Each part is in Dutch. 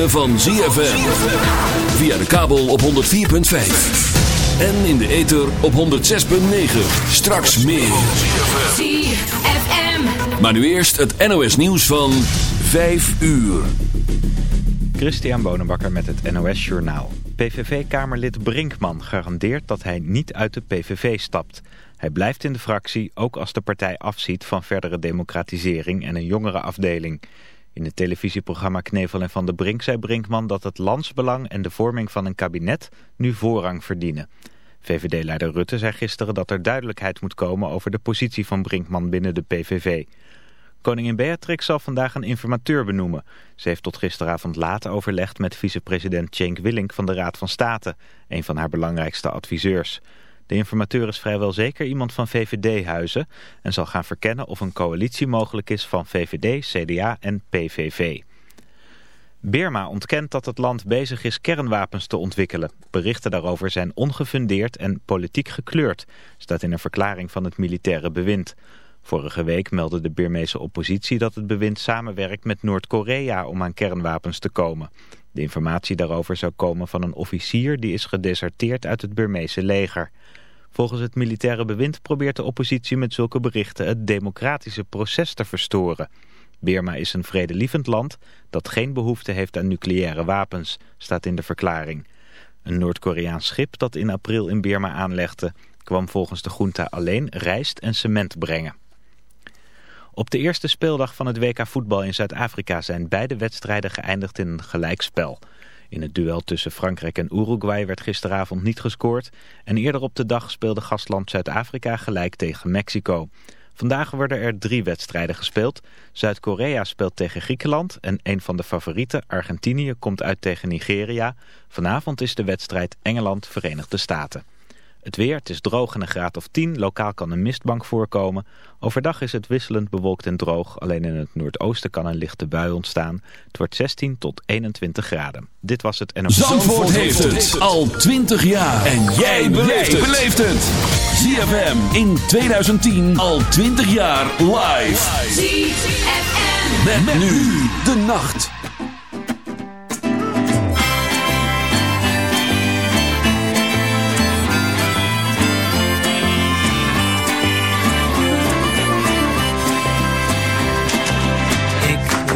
ritme van ZFM. Via de kabel op 104.5. En in de ether op 106.9. Straks meer. ZFM. Maar nu eerst het NOS nieuws van 5 uur. Christian Bonenbakker met het NOS Journaal. PVV-kamerlid Brinkman garandeert dat hij niet uit de PVV stapt. Hij blijft in de fractie, ook als de partij afziet van verdere democratisering en een jongere afdeling. In het televisieprogramma Knevel en Van de Brink zei Brinkman dat het landsbelang en de vorming van een kabinet nu voorrang verdienen. VVD-leider Rutte zei gisteren dat er duidelijkheid moet komen over de positie van Brinkman binnen de PVV. Koningin Beatrix zal vandaag een informateur benoemen. Ze heeft tot gisteravond laat overlegd met vicepresident Cenk Willink van de Raad van State, een van haar belangrijkste adviseurs. De informateur is vrijwel zeker iemand van VVD-huizen en zal gaan verkennen of een coalitie mogelijk is van VVD, CDA en PVV. Birma ontkent dat het land bezig is kernwapens te ontwikkelen. Berichten daarover zijn ongefundeerd en politiek gekleurd, staat in een verklaring van het militaire bewind. Vorige week meldde de Birmeese oppositie dat het bewind samenwerkt met Noord-Korea om aan kernwapens te komen. De informatie daarover zou komen van een officier die is gedeserteerd uit het Burmeese leger. Volgens het militaire bewind probeert de oppositie met zulke berichten het democratische proces te verstoren. Birma is een vredelievend land dat geen behoefte heeft aan nucleaire wapens, staat in de verklaring. Een Noord-Koreaans schip dat in april in Birma aanlegde, kwam volgens de junta alleen rijst en cement brengen. Op de eerste speeldag van het WK voetbal in Zuid-Afrika zijn beide wedstrijden geëindigd in een gelijkspel. In het duel tussen Frankrijk en Uruguay werd gisteravond niet gescoord. En eerder op de dag speelde gastland Zuid-Afrika gelijk tegen Mexico. Vandaag worden er drie wedstrijden gespeeld. Zuid-Korea speelt tegen Griekenland en een van de favorieten, Argentinië, komt uit tegen Nigeria. Vanavond is de wedstrijd Engeland-Verenigde Staten. Het weer, het is droog en een graad of 10. Lokaal kan een mistbank voorkomen. Overdag is het wisselend bewolkt en droog. Alleen in het noordoosten kan een lichte bui ontstaan. Het wordt 16 tot 21 graden. Dit was het NOS. Zandvoort, heeft het al 20 jaar. En jij beleeft het. ZFM in 2010 al 20 jaar live. ZFM. met nu de nacht.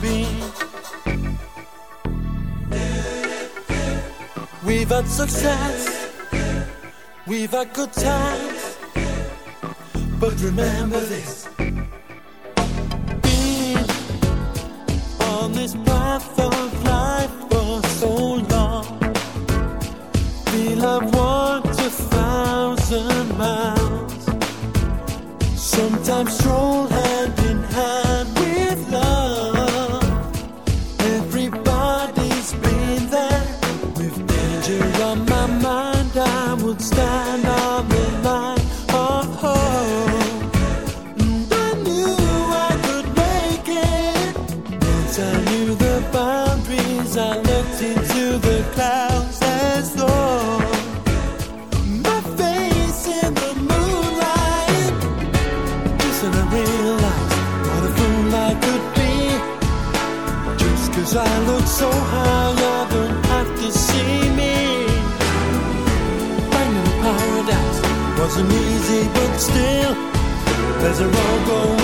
been. We've had success, we've had good times, but remember this. Being on this path of life for so long, we'll have walked a thousand miles, sometimes stroll. as the road goes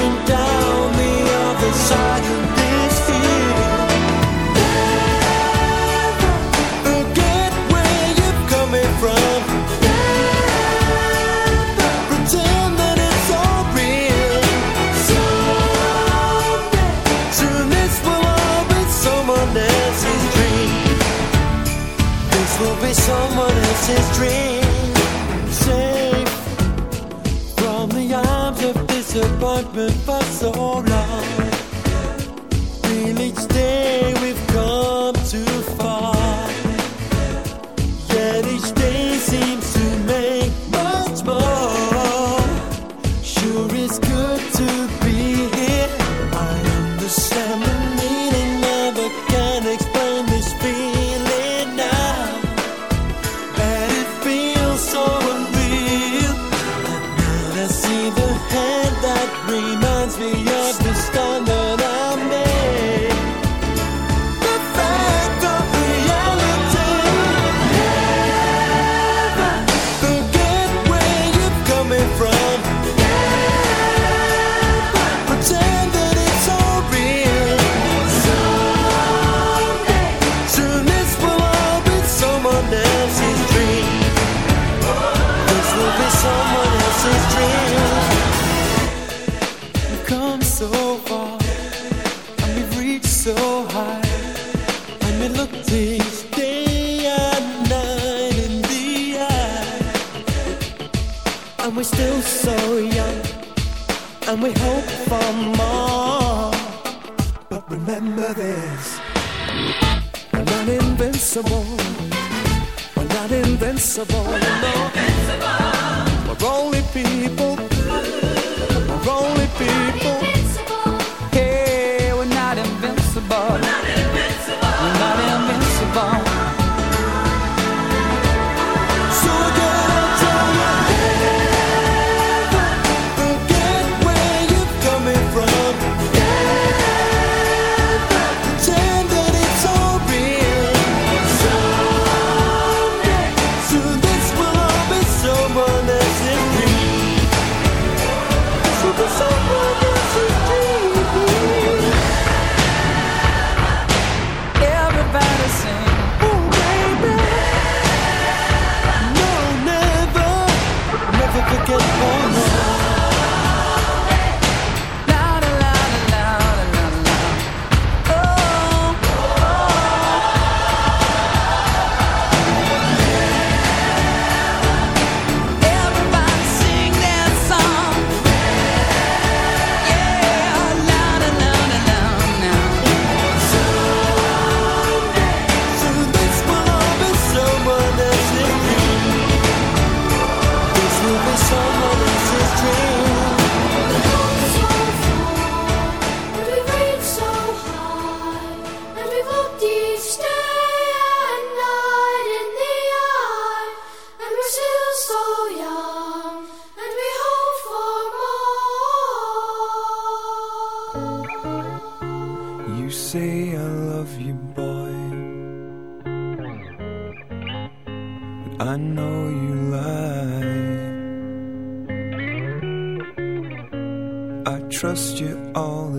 But so long.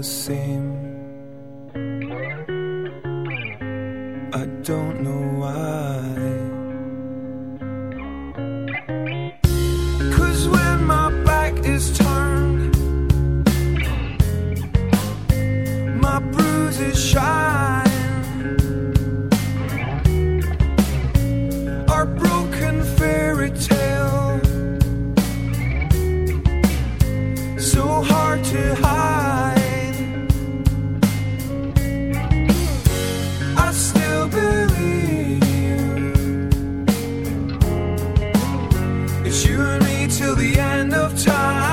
the. It's you and me till the end of time.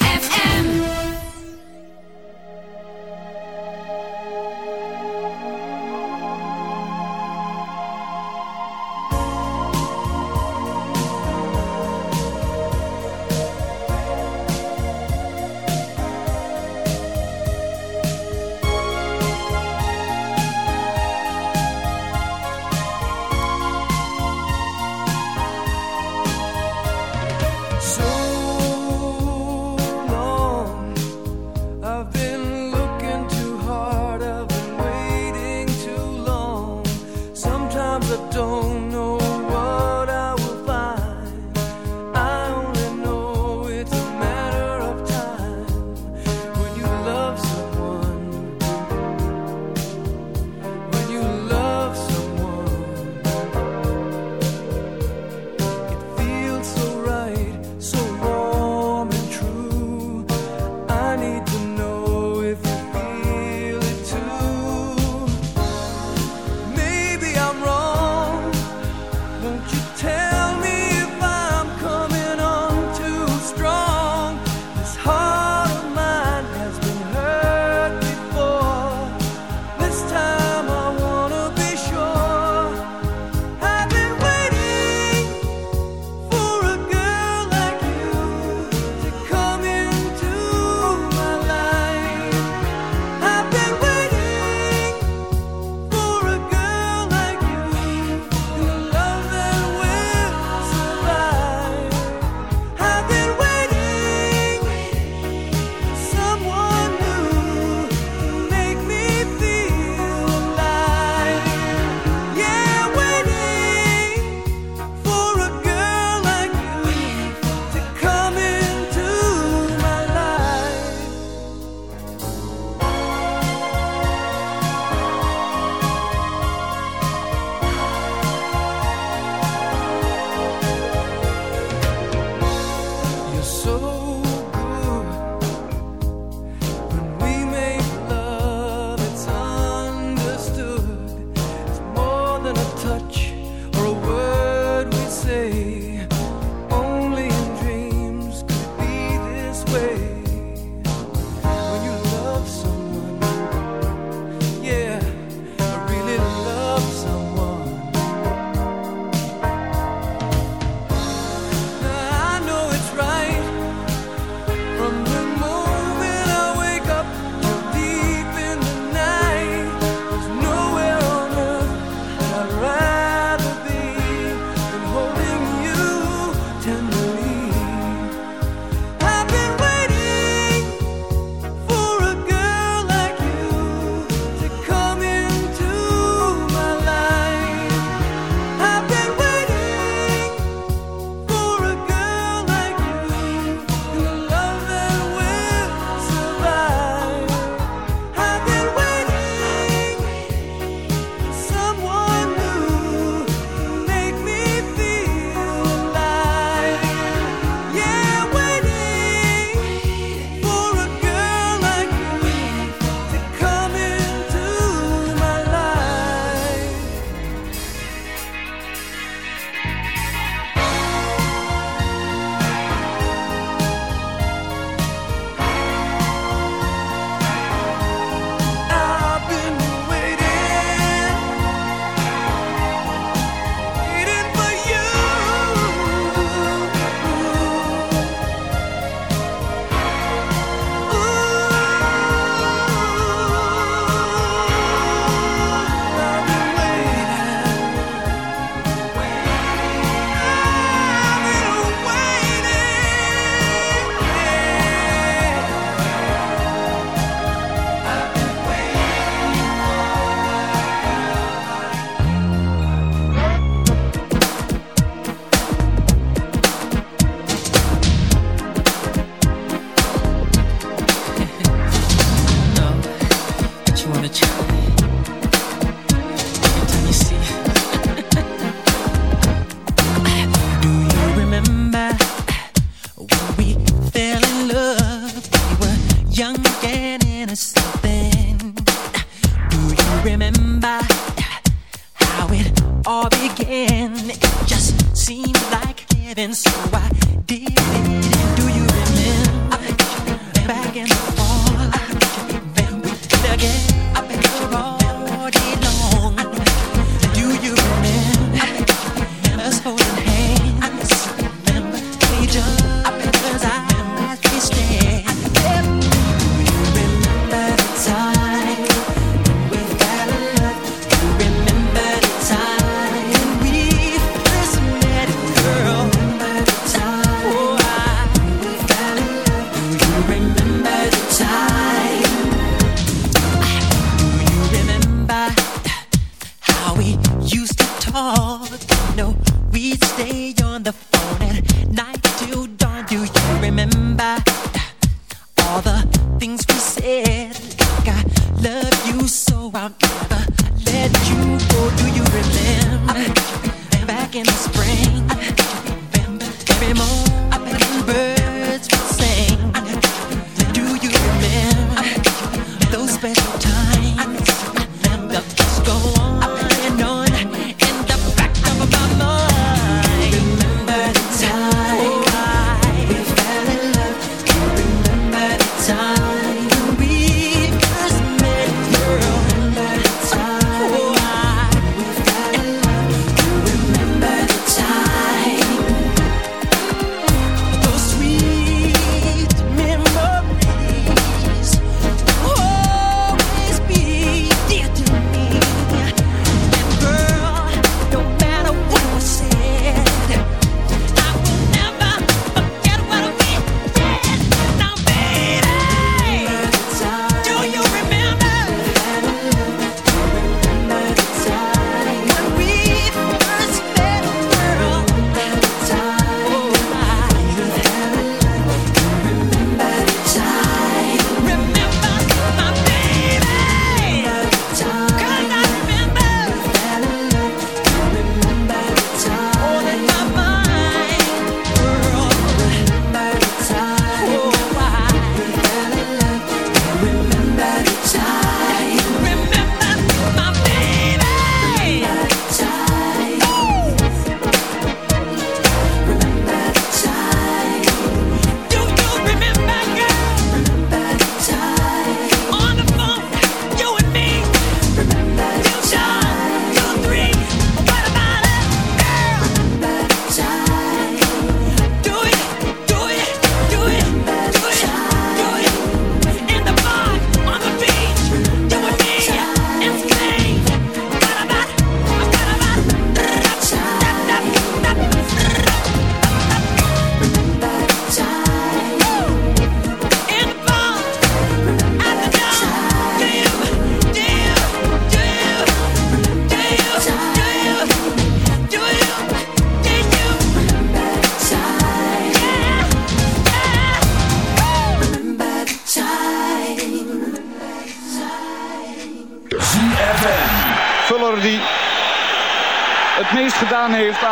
I'm on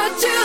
what you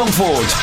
Zandvoort.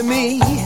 to me.